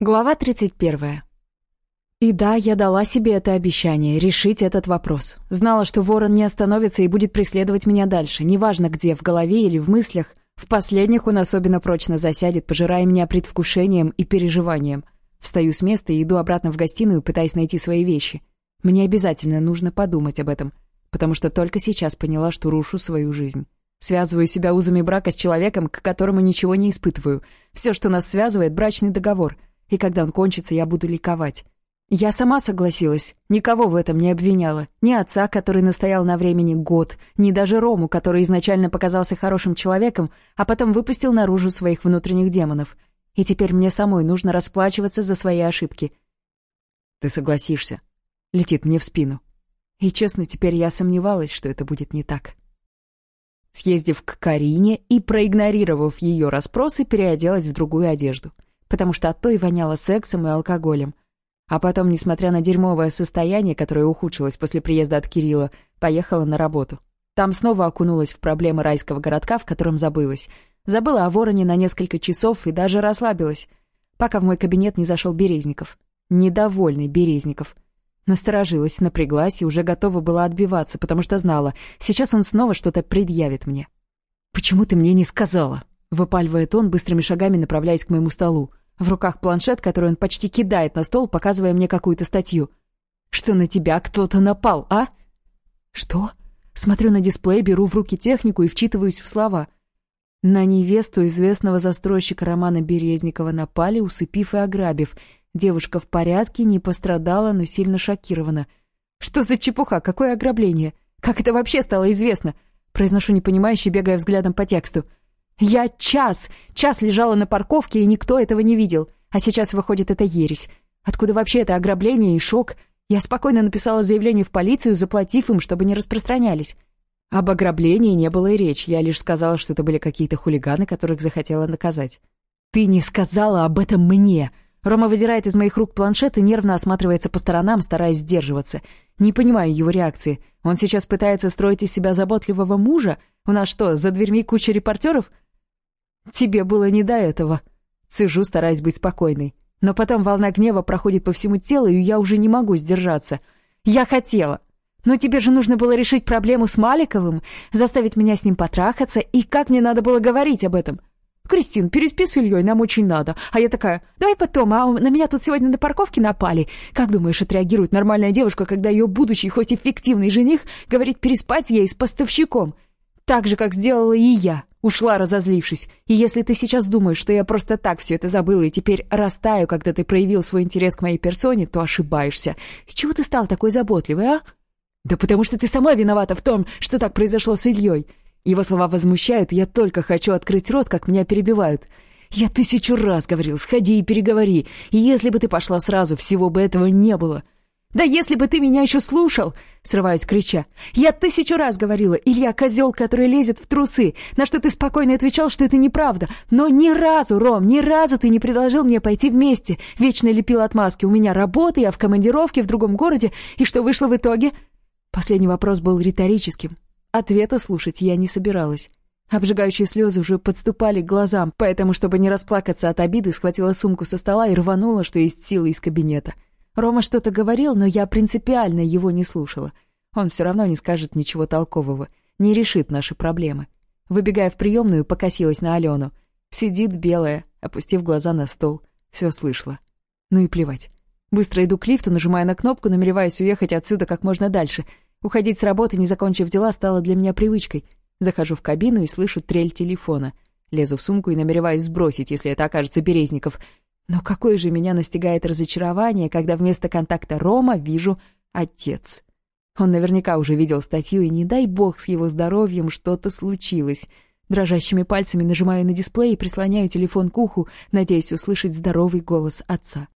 Глава 31. И да, я дала себе это обещание — решить этот вопрос. Знала, что ворон не остановится и будет преследовать меня дальше, неважно где, в голове или в мыслях. В последних он особенно прочно засядет, пожирая меня предвкушением и переживанием. Встаю с места и иду обратно в гостиную, пытаясь найти свои вещи. Мне обязательно нужно подумать об этом, потому что только сейчас поняла, что рушу свою жизнь. Связываю себя узами брака с человеком, к которому ничего не испытываю. Все, что нас связывает — брачный договор — и когда он кончится, я буду ликовать. Я сама согласилась, никого в этом не обвиняла. Ни отца, который настоял на времени год, ни даже Рому, который изначально показался хорошим человеком, а потом выпустил наружу своих внутренних демонов. И теперь мне самой нужно расплачиваться за свои ошибки. «Ты согласишься?» — летит мне в спину. И, честно, теперь я сомневалась, что это будет не так. Съездив к Карине и проигнорировав ее расспросы, переоделась в другую одежду — потому что от той воняло сексом и алкоголем. А потом, несмотря на дерьмовое состояние, которое ухудшилось после приезда от Кирилла, поехала на работу. Там снова окунулась в проблемы райского городка, в котором забылась. Забыла о вороне на несколько часов и даже расслабилась, пока в мой кабинет не зашел Березников. Недовольный Березников. Насторожилась, напряглась и уже готова была отбиваться, потому что знала, сейчас он снова что-то предъявит мне. «Почему ты мне не сказала?» Выпаливает он быстрыми шагами, направляясь к моему столу. В руках планшет, который он почти кидает на стол, показывая мне какую-то статью. «Что на тебя кто-то напал, а?» «Что?» Смотрю на дисплей, беру в руки технику и вчитываюсь в слова. На невесту известного застройщика Романа Березникова напали, усыпив и ограбив. Девушка в порядке, не пострадала, но сильно шокирована. «Что за чепуха? Какое ограбление? Как это вообще стало известно?» Произношу непонимающе, бегая взглядом по тексту. Я час, час лежала на парковке, и никто этого не видел. А сейчас выходит эта ересь. Откуда вообще это ограбление и шок? Я спокойно написала заявление в полицию, заплатив им, чтобы не распространялись. Об ограблении не было и речи, я лишь сказала, что это были какие-то хулиганы, которых захотела наказать. «Ты не сказала об этом мне!» Рома выдирает из моих рук планшет и нервно осматривается по сторонам, стараясь сдерживаться. Не понимаю его реакции. Он сейчас Тебе было не до этого. Цежу, стараясь быть спокойной. Но потом волна гнева проходит по всему телу, и я уже не могу сдержаться. Я хотела. Но тебе же нужно было решить проблему с Маликовым, заставить меня с ним потрахаться, и как мне надо было говорить об этом? «Кристин, переспи с Ильей, нам очень надо». А я такая, «Давай потом, а на меня тут сегодня на парковке напали». Как думаешь, отреагирует нормальная девушка, когда ее будущий, хоть и фиктивный жених, говорит переспать ей с поставщиком? Так же, как сделала и я. Ушла, разозлившись. И если ты сейчас думаешь, что я просто так все это забыла и теперь растаю, когда ты проявил свой интерес к моей персоне, то ошибаешься. С чего ты стал такой заботливый, а? Да потому что ты сама виновата в том, что так произошло с Ильей. Его слова возмущают, я только Да если бы ты меня еще слушал!» — срываюсь, крича. «Я тысячу раз говорила, Илья козел, который лезет в трусы, на что ты спокойно отвечал, что это неправда. Но ни разу, Ром, ни разу ты не предложил мне пойти вместе. Вечно лепил отмазки. У меня работа, я в командировке в другом городе. И что вышло в итоге?» Последний вопрос был риторическим. Ответа слушать я не собиралась. Обжигающие слезы уже подступали к глазам, поэтому, чтобы не расплакаться от обиды, схватила сумку со стола и рванула, что есть силы из кабинета. — Рома что-то говорил, но я принципиально его не слушала. Он все равно не скажет ничего толкового, не решит наши проблемы. Выбегая в приемную, покосилась на Алену. Сидит белая, опустив глаза на стол. Все слышала. Ну и плевать. Быстро иду к лифту, нажимая на кнопку, намереваясь уехать отсюда как можно дальше. Уходить с работы, не закончив дела, стало для меня привычкой. Захожу в кабину и слышу трель телефона. Лезу в сумку и намереваюсь сбросить, если это окажется Березников. Но какое же меня настигает разочарование, когда вместо контакта Рома вижу отец. Он наверняка уже видел статью, и не дай бог с его здоровьем что-то случилось. Дрожащими пальцами нажимаю на дисплей и прислоняю телефон к уху, надеясь услышать здоровый голос отца.